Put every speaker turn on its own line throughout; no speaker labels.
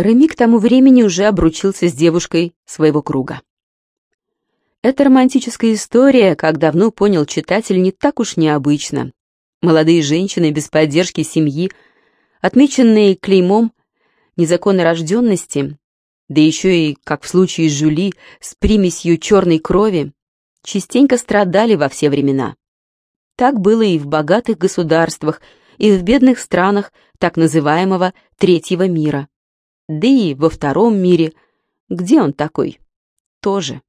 Реми к тому времени уже обручился с девушкой своего круга. Эта романтическая история, как давно понял читатель, не так уж необычна. Молодые женщины без поддержки семьи, отмеченные клеймом незаконной рожденности, да еще и, как в случае с Жюли, с примесью черной крови, частенько страдали во все времена. Так было и в богатых государствах, и в бедных странах так называемого «третьего мира». Да и во втором мире, где он такой, тоже.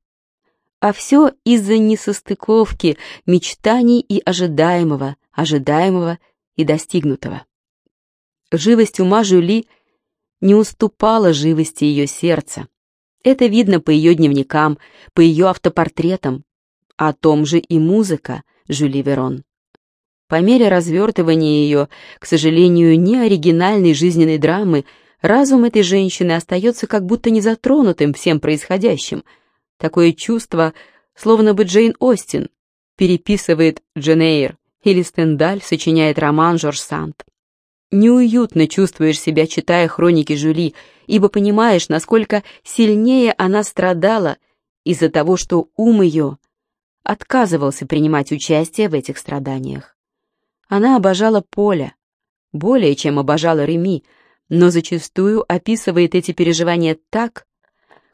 А все из-за несостыковки мечтаний и ожидаемого, ожидаемого и достигнутого. Живость ума Жюли не уступала живости ее сердца. Это видно по ее дневникам, по ее автопортретам. О том же и музыка Жюли Верон. По мере развертывания ее, к сожалению, не оригинальной жизненной драмы, разум этой женщины остается как будто не затронутым всем происходящим. Такое чувство, словно бы Джейн Остин переписывает Джен Эйр или Стендаль сочиняет роман Жорж Санд. Неуютно чувствуешь себя, читая хроники Жюли, ибо понимаешь, насколько сильнее она страдала из-за того, что ум ее отказывался принимать участие в этих страданиях. Она обожала Поля, более чем обожала Реми, но зачастую описывает эти переживания так,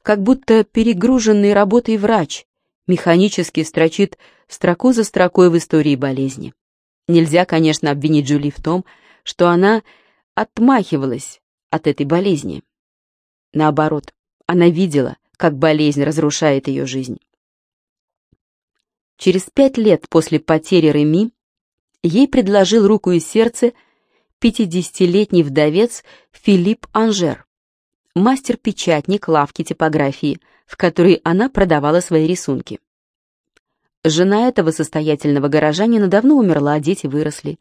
как будто перегруженный работой врач механически строчит строку за строкой в истории болезни. Нельзя, конечно, обвинить Джули в том, что она отмахивалась от этой болезни. Наоборот, она видела, как болезнь разрушает ее жизнь. Через пять лет после потери Реми ей предложил руку и сердце 50-летний вдовец Филипп Анжер, мастер-печатник лавки типографии, в которой она продавала свои рисунки. Жена этого состоятельного горожанина давно умерла, а дети выросли.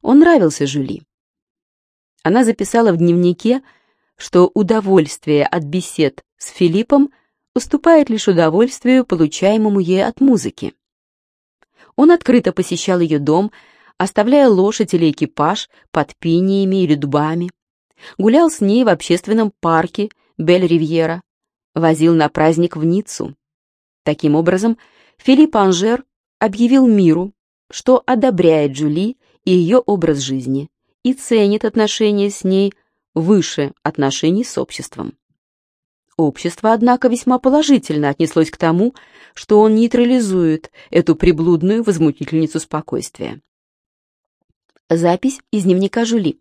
Он нравился Жюли. Она записала в дневнике, что удовольствие от бесед с Филиппом уступает лишь удовольствию, получаемому ей от музыки. Он открыто посещал ее дом, оставляя лошадь или экипаж под пиниями или дубами, гулял с ней в общественном парке Бель-Ривьера, возил на праздник в Ниццу. Таким образом, Филипп Анжер объявил миру, что одобряет Джули и ее образ жизни и ценит отношения с ней выше отношений с обществом. Общество, однако, весьма положительно отнеслось к тому, что он нейтрализует эту приблудную возмутительницу спокойствия. Запись из дневника Жули.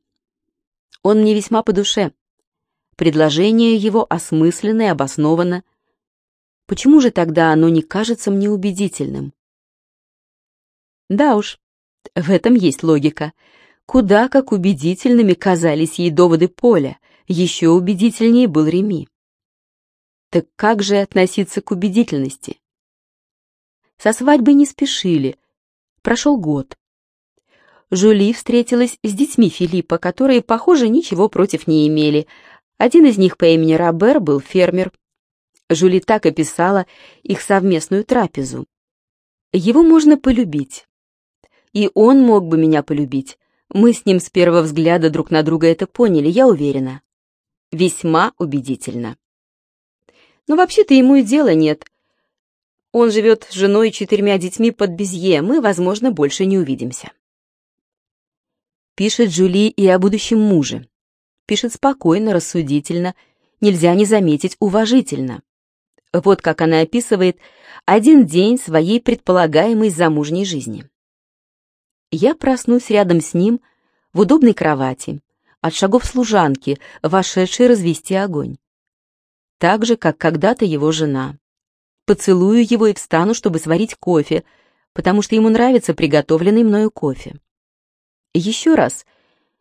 Он мне весьма по душе. Предложение его осмысленно и обосновано. Почему же тогда оно не кажется мне убедительным? Да уж, в этом есть логика. Куда как убедительными казались ей доводы Поля, еще убедительнее был Реми. Так как же относиться к убедительности? Со свадьбой не спешили. Прошел год. Жули встретилась с детьми Филиппа, которые, похоже, ничего против не имели. Один из них по имени Робер был фермер. Жули так описала их совместную трапезу. Его можно полюбить и он мог бы меня полюбить. Мы с ним с первого взгляда друг на друга это поняли, я уверена. Весьма убедительно. Но вообще-то ему и дела нет. Он живет с женой и четырьмя детьми под Безье, мы, возможно, больше не увидимся. Пишет Джули и о будущем муже. Пишет спокойно, рассудительно, нельзя не заметить уважительно. Вот как она описывает один день своей предполагаемой замужней жизни. Я проснусь рядом с ним в удобной кровати, от шагов служанки, вошедшей развести огонь. Так же, как когда-то его жена. Поцелую его и встану, чтобы сварить кофе, потому что ему нравится приготовленный мною кофе. Еще раз,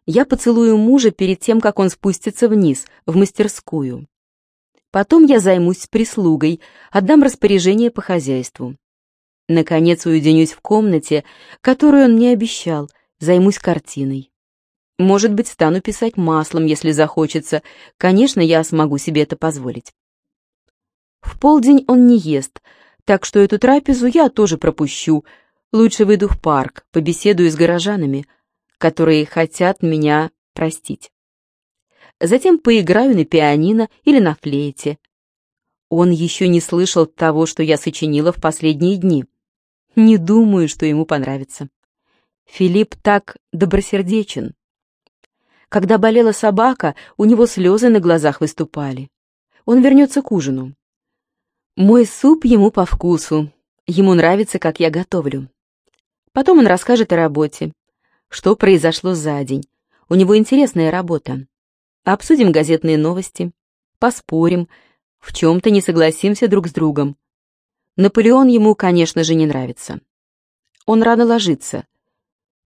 я поцелую мужа перед тем, как он спустится вниз, в мастерскую. Потом я займусь прислугой, отдам распоряжение по хозяйству. Наконец уединюсь в комнате, которую он мне обещал, займусь картиной. Может быть, стану писать маслом, если захочется. Конечно, я смогу себе это позволить. В полдень он не ест, так что эту трапезу я тоже пропущу. Лучше выйду в парк, побеседую с горожанами, которые хотят меня простить. затем поиграю на пианино или на флейте. Он еще не слышал того, что я сочинила в последние дни. Не думаю, что ему понравится. Филипп так добросердечен. Когда болела собака, у него слезы на глазах выступали. Он вернется к ужину. Мой суп ему по вкусу. Ему нравится, как я готовлю. Потом он расскажет о работе. Что произошло за день. У него интересная работа. Обсудим газетные новости. Поспорим. В чем-то не согласимся друг с другом. Наполеон ему, конечно же, не нравится. Он рано ложится.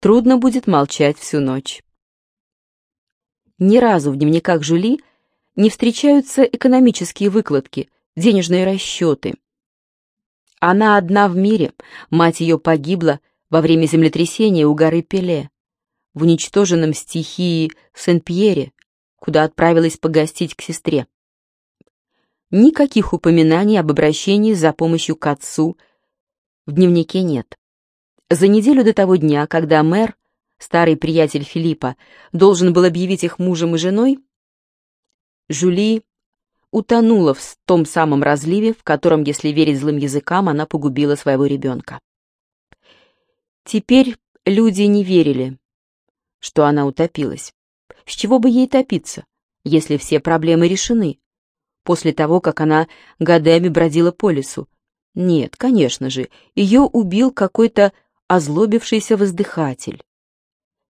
Трудно будет молчать всю ночь. Ни разу в дневниках Жюли не встречаются экономические выкладки, денежные расчеты. Она одна в мире, мать ее погибла во время землетрясения у горы Пеле, в уничтоженном стихии Сен-Пьере, куда отправилась погостить к сестре. Никаких упоминаний об обращении за помощью к отцу в дневнике нет. За неделю до того дня, когда мэр, старый приятель Филиппа, должен был объявить их мужем и женой, Жюли утонула в том самом разливе, в котором, если верить злым языкам, она погубила своего ребенка. Теперь люди не верили, что она утопилась. С чего бы ей топиться, если все проблемы решены? После того, как она годами бродила по лесу. Нет, конечно же, ее убил какой-то озлобившийся воздыхатель.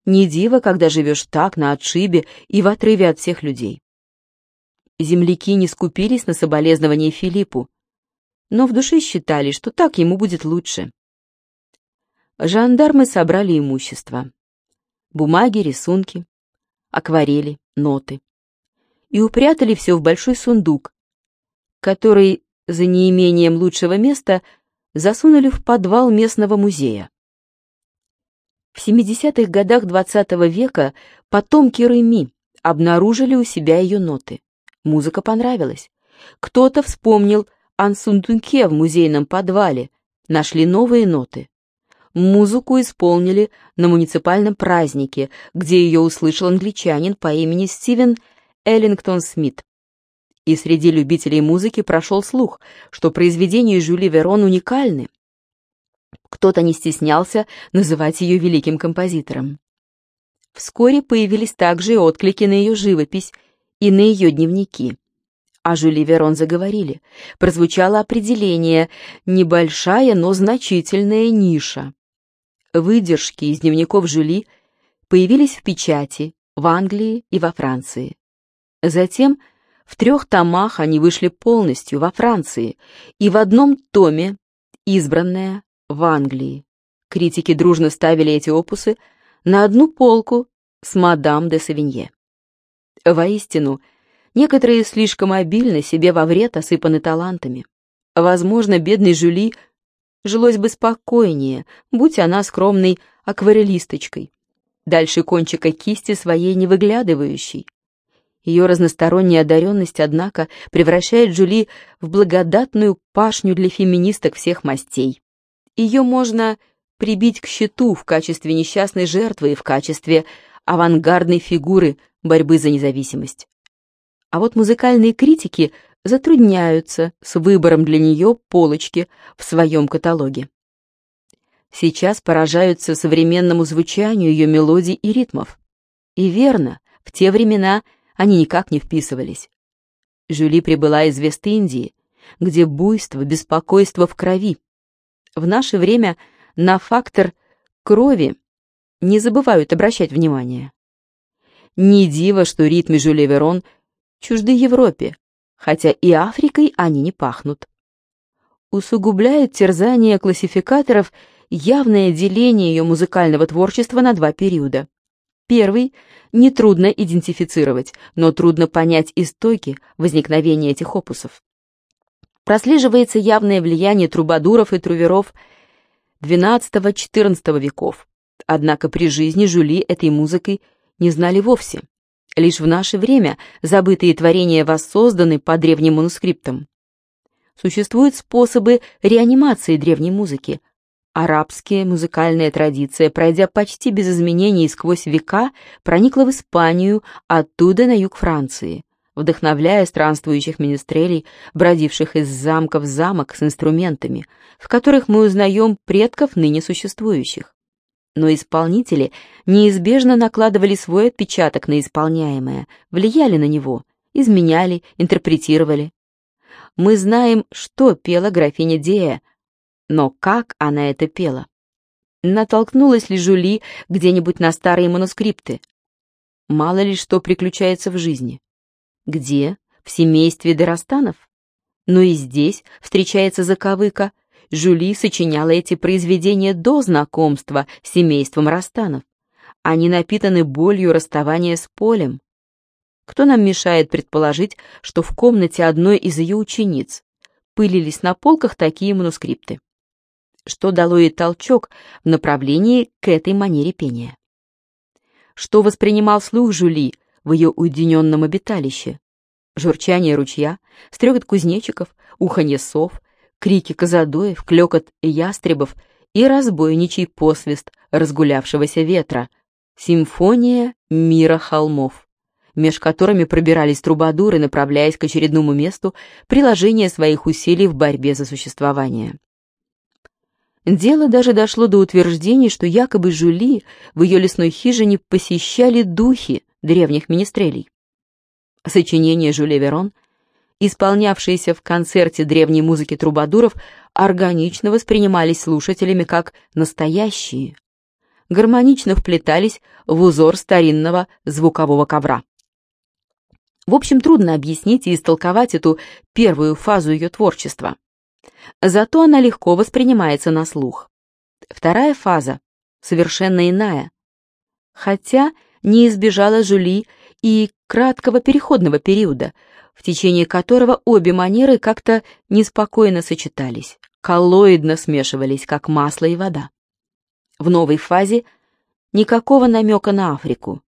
Не диво, когда живешь так, на отшибе и в отрыве от всех людей. Земляки не скупились на соболезнования Филиппу, но в душе считали, что так ему будет лучше. Жандармы собрали имущество. Бумаги, рисунки, акварели, ноты. И упрятали все в большой сундук, который за неимением лучшего места засунули в подвал местного музея. В 70-х годах XX -го века потомки Реми обнаружили у себя ее ноты. Музыка понравилась. Кто-то вспомнил Ансундунке в музейном подвале, нашли новые ноты. Музыку исполнили на муниципальном празднике, где ее услышал англичанин по имени Стивен Эллингтон Смит. И среди любителей музыки прошел слух, что произведения Жюли Верон уникальны. Кто-то не стеснялся называть ее великим композитором. Вскоре появились также отклики на ее живопись и на ее дневники. О Жюли Верон заговорили. Прозвучало определение «небольшая, но значительная ниша». Выдержки из дневников Жюли появились в печати в Англии и во Франции. Затем в трех томах они вышли полностью во Франции и в одном томе «Избранная» в Англии. Критики дружно ставили эти опусы на одну полку с мадам де Савинье. Воистину, некоторые слишком обильно себе во вред осыпаны талантами. Возможно, бедной Жюли жилось бы спокойнее, будь она скромной акварелисточкой, дальше кончика кисти своей не выглядывающей. Ее разносторонняя одаренность, однако, превращает Жюли в благодатную пашню для феминисток всех мастей. Ее можно прибить к счету в качестве несчастной жертвы и в качестве авангардной фигуры борьбы за независимость. А вот музыкальные критики затрудняются с выбором для нее полочки в своем каталоге. Сейчас поражаются современному звучанию ее мелодий и ритмов. И верно, в те времена они никак не вписывались. Жюли прибыла из Вест-Индии, где буйство, беспокойство в крови, в наше время на фактор крови не забывают обращать внимание. Не диво, что ритмы Жюли Верон чужды Европе, хотя и Африкой они не пахнут. Усугубляет терзание классификаторов явное деление ее музыкального творчества на два периода. Первый нетрудно идентифицировать, но трудно понять истоки возникновения этих опусов прослеживается явное влияние трубадуров и труверов XII-XIV веков. Однако при жизни Жюли этой музыкой не знали вовсе. Лишь в наше время забытые творения воссозданы по древним манускриптам. Существуют способы реанимации древней музыки, Арабская музыкальная традиция, пройдя почти без изменений сквозь века, проникла в Испанию, оттуда на юг Франции, вдохновляя странствующих министрелей, бродивших из замка в замок с инструментами, в которых мы узнаем предков ныне существующих. Но исполнители неизбежно накладывали свой отпечаток на исполняемое, влияли на него, изменяли, интерпретировали. Мы знаем, что пела графиня Дея, но как она это пела? Натолкнулась ли Жули где-нибудь на старые манускрипты? Мало ли что приключается в жизни. Где? В семействе Дорастанов? Но и здесь встречается заковыка. Жули сочиняла эти произведения до знакомства с семейством Растанов. Они напитаны болью расставания с полем. Кто нам мешает предположить, что в комнате одной из ее учениц пылились на полках такие манускрипты? что дало ей толчок в направлении к этой манере пения. Что воспринимал слух Жули в ее уединенном обиталище? Журчание ручья, стрекот кузнечиков, уханье сов, крики козадоев, клекот ястребов и разбойничий посвист разгулявшегося ветра, симфония мира холмов, меж которыми пробирались трубадуры, направляясь к очередному месту приложения своих усилий в борьбе за существование. Дело даже дошло до утверждений, что якобы Жюли в ее лесной хижине посещали духи древних министрелей. Сочинения Жюли Верон, исполнявшиеся в концерте древней музыки трубадуров, органично воспринимались слушателями как настоящие, гармонично вплетались в узор старинного звукового ковра. В общем, трудно объяснить и истолковать эту первую фазу ее творчества. Зато она легко воспринимается на слух. Вторая фаза совершенно иная. Хотя не избежала Жюли и краткого переходного периода, в течение которого обе манеры как-то неспокойно сочетались, коллоидно смешивались, как масло и вода. В новой фазе никакого намека на Африку.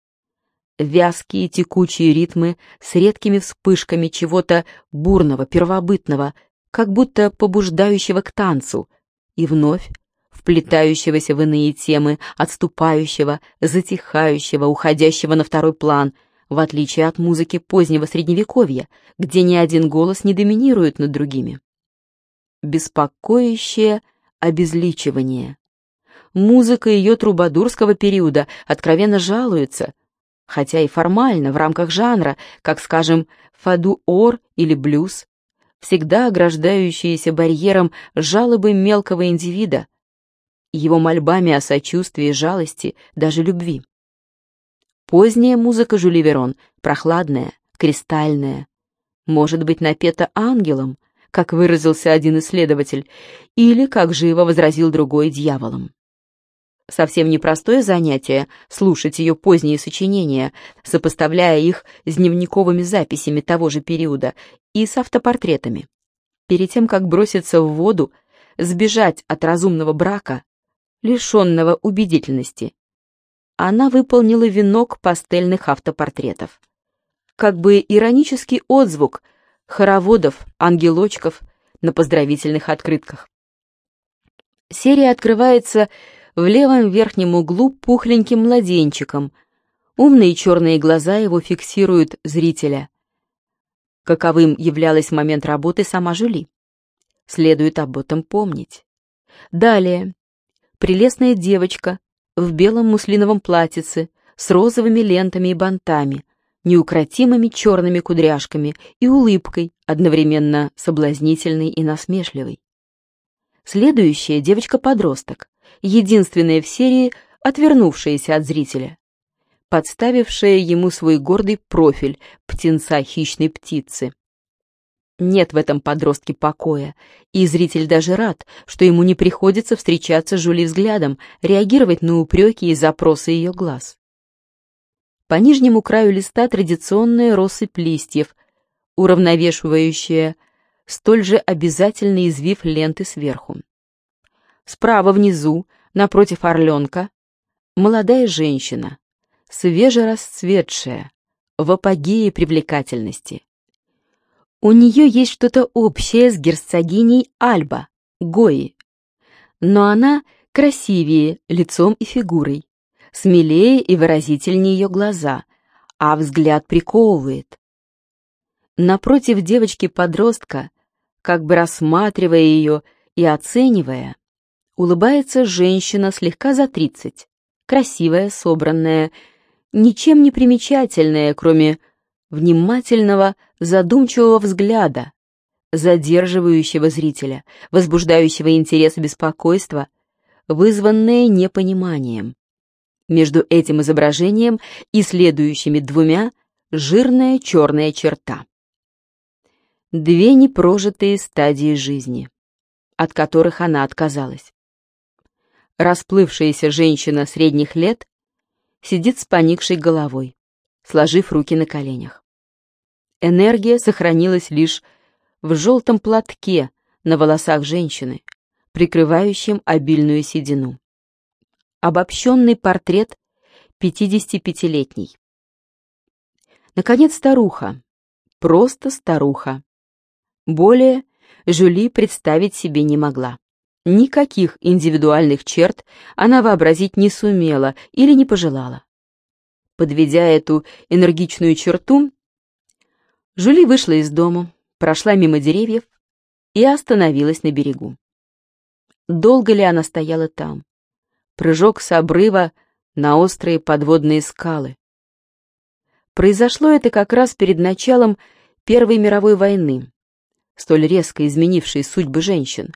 Вязкие текучие ритмы с редкими вспышками чего-то бурного, первобытного, как будто побуждающего к танцу, и вновь вплетающегося в иные темы, отступающего, затихающего, уходящего на второй план, в отличие от музыки позднего Средневековья, где ни один голос не доминирует над другими. Беспокоящее обезличивание. Музыка ее трубадурского периода откровенно жалуется, хотя и формально, в рамках жанра, как, скажем, фаду-ор или блюз, всегда ограждающиеся барьером жалобы мелкого индивида, его мольбами о сочувствии, жалости, даже любви. Поздняя музыка Жюли Верон, прохладная, кристальная, может быть напета ангелом, как выразился один исследователь, или, как живо возразил другой, дьяволом. Совсем непростое занятие слушать ее поздние сочинения, сопоставляя их с дневниковыми записями того же периода и с автопортретами. Перед тем, как броситься в воду, сбежать от разумного брака, лишенного убедительности, она выполнила венок пастельных автопортретов. Как бы иронический отзвук хороводов, ангелочков на поздравительных открытках. Серия открывается в левом верхнем углу пухленьким младенчиком. Умные черные глаза его фиксируют зрителя. Каковым являлась момент работы сама Жюли. Следует об этом помнить. Далее. Прелестная девочка в белом муслиновом платьице с розовыми лентами и бантами, неукротимыми черными кудряшками и улыбкой, одновременно соблазнительной и насмешливой. Следующая девочка-подросток, единственная в серии, отвернувшаяся от зрителя, подставившая ему свой гордый профиль птенца хищной птицы. Нет в этом подростке покоя, и зритель даже рад, что ему не приходится встречаться с Жули взглядом, реагировать на упреки и запросы ее глаз. По нижнему краю листа традиционная россыпь листьев, уравновешивающая столь же обязательный извив ленты сверху. Справа внизу, напротив орленка, молодая женщина, свежерасцветшая, в апогее привлекательности. У нее есть что-то общее с герцогиней Альба, Гои, но она красивее лицом и фигурой, смелее и выразительнее ее глаза, а взгляд приковывает. Напротив девочки-подростка, как бы рассматривая ее и оценивая, улыбается женщина слегка за тридцать, красивая, собранная, ничем не примечательная, кроме внимательного, задумчивого взгляда, задерживающего зрителя, возбуждающего интерес и беспокойство, вызванное непониманием. Между этим изображением и следующими двумя жирная черная черта. Две непрожитые стадии жизни, от которых она отказалась. Расплывшаяся женщина средних лет сидит с поникшей головой, сложив руки на коленях. Энергия сохранилась лишь в желтом платке на волосах женщины, прикрывающем обильную седину. Обобщенный портрет 55-летний. Наконец, старуха. Просто старуха. Более Жюли представить себе не могла. Никаких индивидуальных черт она вообразить не сумела или не пожелала. Подведя эту энергичную черту, Жюли вышла из дома, прошла мимо деревьев и остановилась на берегу. Долго ли она стояла там? Прыжок с обрыва на острые подводные скалы. Произошло это как раз перед началом Первой мировой войны, столь резко изменившей судьбы женщин.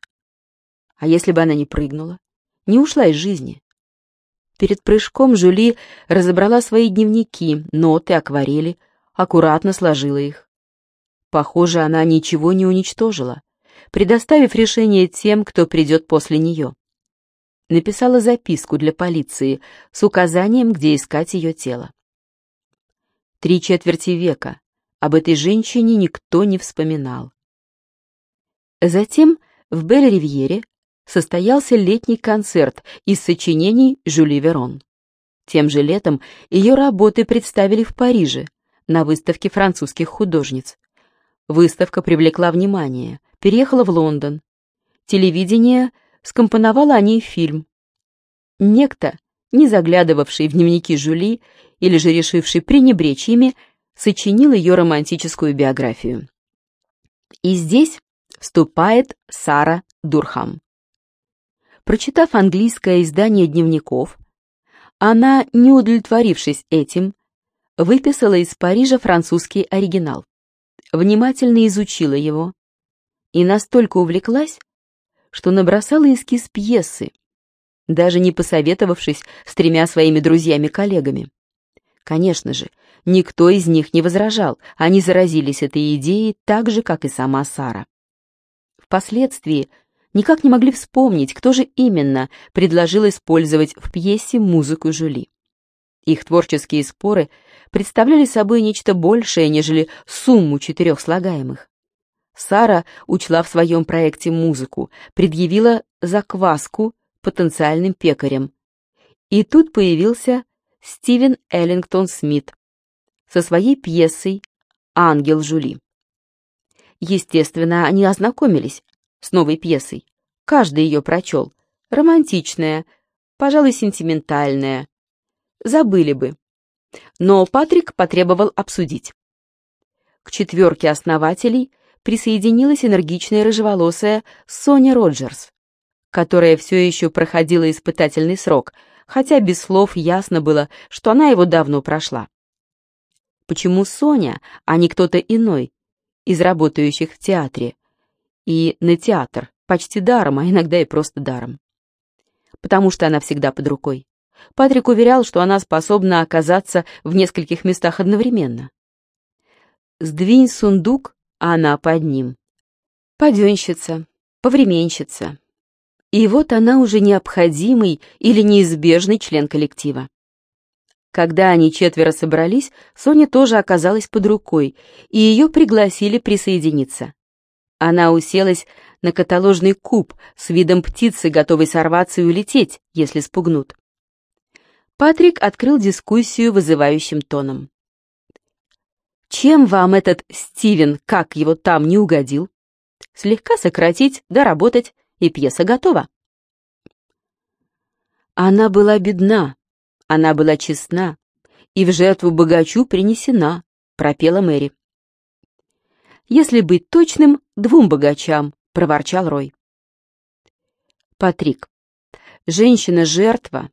А если бы она не прыгнула, не ушла из жизни? Перед прыжком Жюли разобрала свои дневники, ноты, акварели, аккуратно сложила их. Похоже, она ничего не уничтожила, предоставив решение тем, кто придет после нее. Написала записку для полиции с указанием, где искать ее тело. Три четверти века об этой женщине никто не вспоминал. Затем в Бель-Ривьере состоялся летний концерт из сочинений Жюли Верон. Тем же летом ее работы представили в Париже на выставке французских художниц. Выставка привлекла внимание, переехала в Лондон. Телевидение скомпоновало о ней фильм. Некто, не заглядывавший в дневники Жюли или же решивший пренебречь ими, сочинил ее романтическую биографию. И здесь вступает Сара Дурхам. Прочитав английское издание дневников, она, не удовлетворившись этим, выписала из Парижа французский оригинал, внимательно изучила его и настолько увлеклась, что набросала эскиз пьесы, даже не посоветовавшись с тремя своими друзьями-коллегами. Конечно же, никто из них не возражал, они заразились этой идеей так же, как и сама Сара. Впоследствии никак не могли вспомнить, кто же именно предложил использовать в пьесе музыку Жюли. Их творческие споры представляли собой нечто большее, нежели сумму четырех слагаемых. Сара учла в своем проекте музыку, предъявила закваску потенциальным пекарям. И тут появился Стивен Эллингтон Смит со своей пьесой «Ангел Жюли». Естественно, они ознакомились с новой пьесой. Каждый ее прочел. Романтичная, пожалуй, сентиментальная. Забыли бы. Но Патрик потребовал обсудить. К четверке основателей присоединилась энергичная рыжеволосая Соня Роджерс, которая все еще проходила испытательный срок, хотя без слов ясно было, что она его давно прошла. Почему Соня, а не кто-то иной, из работающих в театре, и на театр, почти даром, а иногда и просто даром. Потому что она всегда под рукой. Патрик уверял, что она способна оказаться в нескольких местах одновременно. Сдвинь сундук, а она под ним. Паденщица, повременщица. И вот она уже необходимый или неизбежный член коллектива. Когда они четверо собрались, Соня тоже оказалась под рукой, и ее пригласили присоединиться. Она уселась на каталожный куб с видом птицы, готовой сорваться и улететь, если спугнут. Патрик открыл дискуссию вызывающим тоном. «Чем вам этот Стивен, как его там, не угодил? Слегка сократить, доработать, и пьеса готова». Она была бедна, она была честна, и в жертву богачу принесена, пропела Мэри. Если быть точным, двум богачам, проворчал Рой. Патрик, женщина-жертва.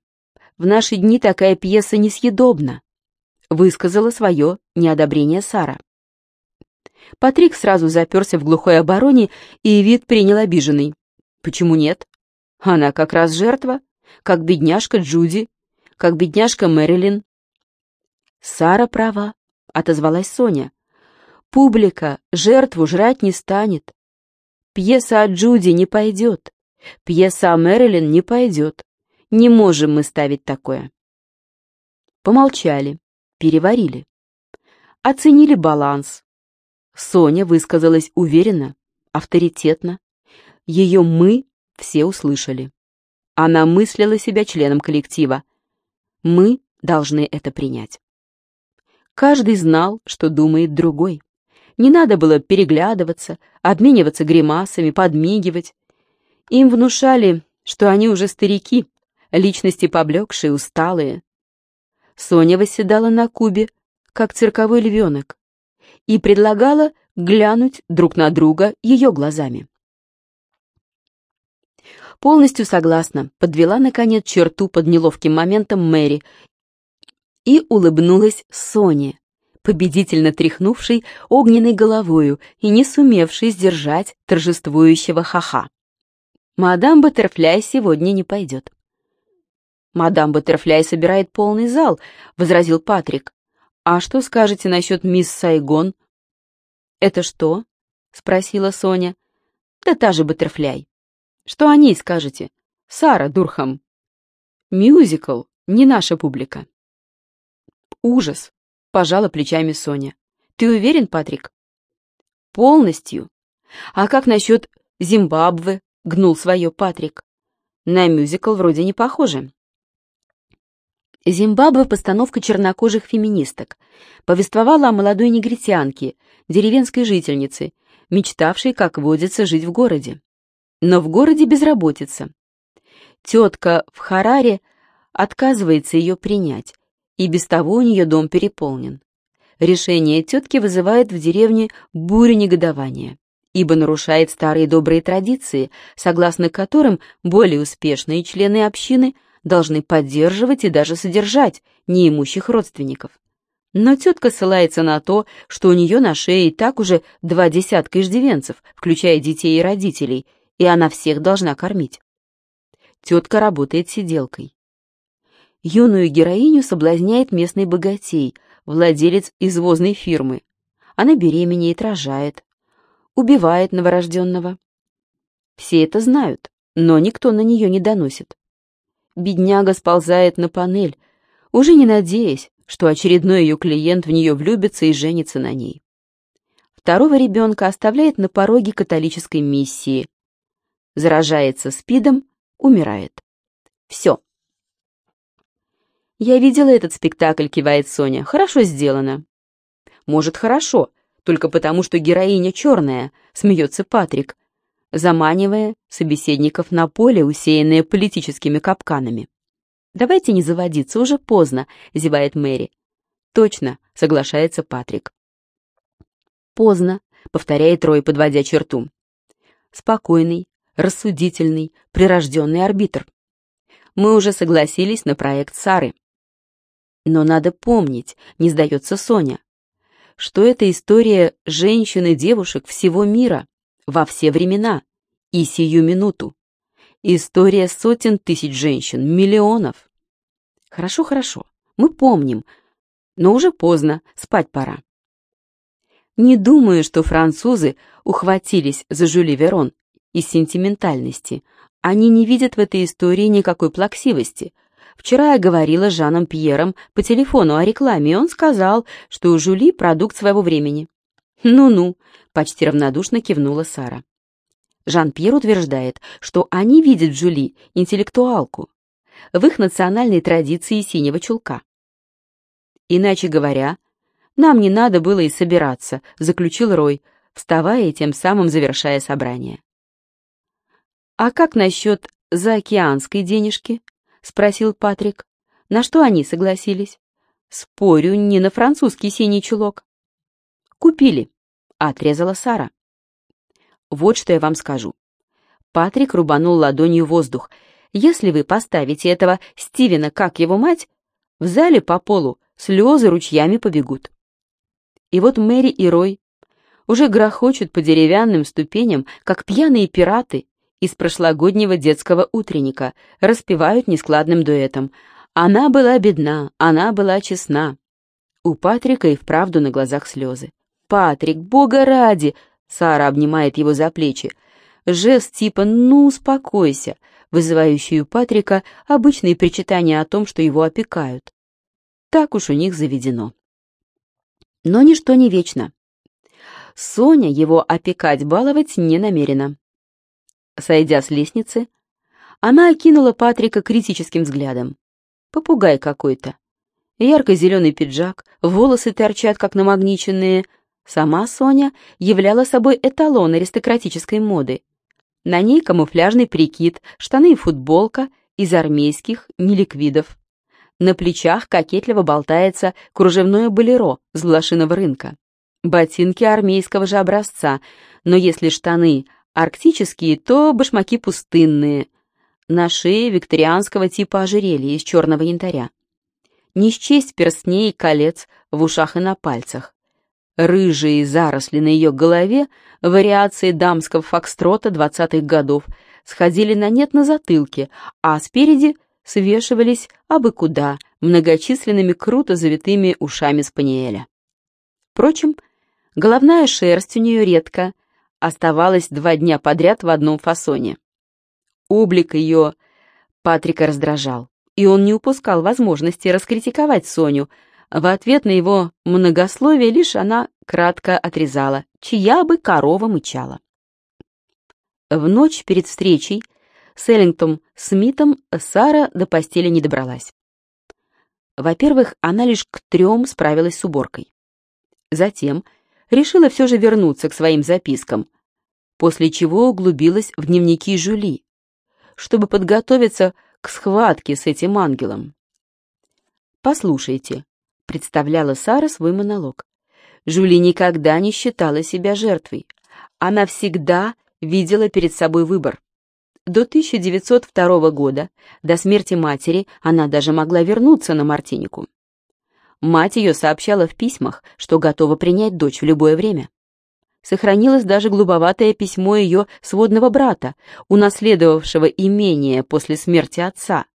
В наши дни такая пьеса несъедобна, высказала свое неодобрение Сара. Патрик сразу заперся в глухой обороне и вид принял обиженный. Почему нет? Она как раз жертва, как бедняжка Джуди, как бедняжка Мэрилин. Сара права, отозвалась Соня. Публика жертву жрать не станет. Пьеса о Джуди не пойдет. Пьеса о Мэрилин не пойдет. Не можем мы ставить такое. Помолчали, переварили. Оценили баланс. Соня высказалась уверенно, авторитетно. Ее «мы» все услышали. Она мыслила себя членом коллектива. Мы должны это принять. Каждый знал, что думает другой. Не надо было переглядываться, обмениваться гримасами, подмигивать. Им внушали, что они уже старики, личности поблекшие, усталые. Соня восседала на кубе, как цирковой львенок, и предлагала глянуть друг на друга ее глазами. Полностью согласна, подвела, наконец, черту под неловким моментом Мэри и улыбнулась Соне, победительно тряхнувшей огненной головою и не сумевшей сдержать торжествующего ха-ха. Мадам Баттерфляй сегодня не пойдет. «Мадам Баттерфляй собирает полный зал», — возразил Патрик. «А что скажете насчет мисс Сайгон?» «Это что?» — спросила Соня. «Да та же Баттерфляй». Что о ней скажете? Сара Дурхам. Мюзикл не наша публика. Ужас, пожала плечами Соня. Ты уверен, Патрик? Полностью. А как насчет Зимбабве? Гнул свое Патрик. На мюзикл вроде не похоже. Зимбабве — постановка чернокожих феминисток. Повествовала о молодой негритянке, деревенской жительнице, мечтавшей, как водится, жить в городе. Но в городе безработица. Тетка в Хараре отказывается ее принять, и без того у нее дом переполнен. Решение тетки вызывает в деревне бурю негодования, ибо нарушает старые добрые традиции, согласно которым более успешные члены общины должны поддерживать и даже содержать неимущих родственников. Но тетка ссылается на то, что у нее на шее и так уже два десятка иждивенцев, включая детей и родителей, и она всех должна кормить. Тетка работает сиделкой. Юную героиню соблазняет местный богатей, владелец извозной фирмы. Она беременеет, рожает, убивает новорожденного. Все это знают, но никто на нее не доносит. Бедняга сползает на панель, уже не надеясь, что очередной ее клиент в нее влюбится и женится на ней. Второго ребенка оставляет на пороге католической миссии, заражается СПИДом, умирает. Все. «Я видела этот спектакль», — кивает Соня. «Хорошо сделано». «Может, хорошо, только потому, что героиня черная», — смеется Патрик, заманивая собеседников на поле, усеянное политическими капканами. «Давайте не заводиться, уже поздно», — зевает Мэри. «Точно», — соглашается Патрик. «Поздно», — повторяет Рой, подводя черту. Спокойный, рассудительный, прирожденный арбитр. Мы уже согласились на проект Сары. Но надо помнить, не сдается Соня, что это история женщин и девушек всего мира, во все времена и сию минуту. История сотен тысяч женщин, миллионов. Хорошо, хорошо, мы помним, но уже поздно, спать пора. Не думаю, что французы ухватились за Жюли Верон из сентиментальности. Они не видят в этой истории никакой плаксивости. Вчера я говорила с Жаном Пьером по телефону о рекламе, и он сказал, что у Жюли продукт своего времени. «Ну-ну», — почти равнодушно кивнула Сара. Жан-Пьер утверждает, что они видят в Жюли интеллектуалку, в их национальной традиции синего чулка. Иначе говоря, нам не надо было и собираться, заключил Рой, вставая и тем самым завершая собрание. «А как насчет заокеанской денежки?» — спросил Патрик. На что они согласились? Спорю, не на французский синий чулок. Купили, отрезала Сара. Вот что я вам скажу. Патрик рубанул ладонью воздух. Если вы поставите этого Стивена, как его мать, в зале по полу слезы ручьями побегут. И вот Мэри и Рой уже грохочут по деревянным ступеням, как пьяные пираты из прошлогоднего детского утренника, распевают нескладным дуэтом. Она была бедна, она была честна. У Патрика и вправду на глазах слезы. «Патрик, бога ради!» Сара обнимает его за плечи. Жест типа «ну, успокойся», вызывающий у Патрика обычные причитания о том, что его опекают. Так уж у них заведено. Но ничто не вечно. Соня его опекать, баловать не намерена. Сойдя с лестницы, она окинула Патрика критическим взглядом. Попугай какой-то. Ярко-зеленый пиджак, волосы торчат, как намагниченные. Сама Соня являла собой эталон аристократической моды. На ней камуфляжный прикид, штаны и футболка из армейских неликвидов. На плечах кокетливо болтается кружевное болеро с блошиного рынка. Ботинки армейского же образца, но если штаны арктические, то башмаки пустынные. На шее викторианского типа ожерелья из черного янтаря. Не счесть перстней и колец в ушах и на пальцах. Рыжие заросли на ее голове, вариации дамского фокстрота двадцатых годов, сходили на нет на затылке, а спереди свешивались абы куда многочисленными круто завитыми ушами спаниеля. Впрочем, головная шерсть у нее редко, оставалась два дня подряд в одном фасоне. Облик ее Патрика раздражал, и он не упускал возможности раскритиковать Соню. В ответ на его многословие лишь она кратко отрезала, чья бы корова мычала. В ночь перед встречей с Эллингтом Смитом Сара до постели не добралась. Во-первых, она лишь к трем справилась с уборкой. Затем решила все же вернуться к своим запискам, после чего углубилась в дневники Жюли, чтобы подготовиться к схватке с этим ангелом. «Послушайте», — представляла Сара свой монолог. Жюли никогда не считала себя жертвой. Она всегда видела перед собой выбор. До 1902 года, до смерти матери, она даже могла вернуться на Мартинику. Мать ее сообщала в письмах, что готова принять дочь в любое время. Сохранилось даже глубоватое письмо ее сводного брата, унаследовавшего имение после смерти отца.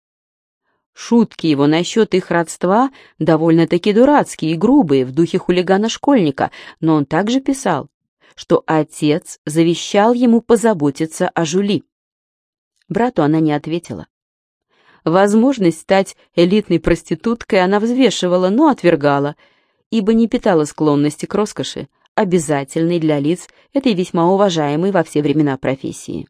Шутки его насчет их родства довольно-таки дурацкие и грубые, в духе хулигана-школьника, но он также писал, что отец завещал ему позаботиться о Жули. Брату она не ответила. Возможность стать элитной проституткой она взвешивала, но отвергала, ибо не питала склонности к роскоши, обязательной для лиц этой весьма уважаемой во все времена профессии.